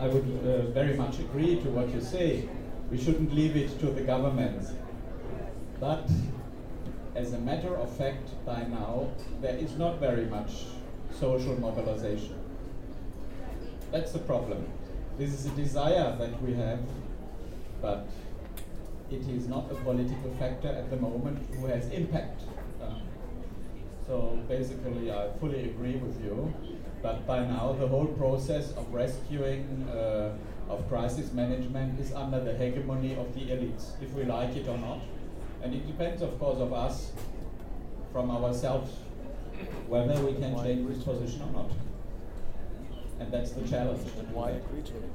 I would uh, very much agree to what you say. We shouldn't leave it to the governments. But as a matter of fact, by now, there is not very much social mobilization. That's the problem. This is a desire that we have, but it is not a political factor at the moment who has impact. Uh, so basically, I fully agree with you. But by now, the whole process of rescuing, uh, of crisis management is under the hegemony of the elites, if we like it or not. And it depends, of course, of us, from ourselves, whether we can change this position or not. And that's the challenge. Why agree to it?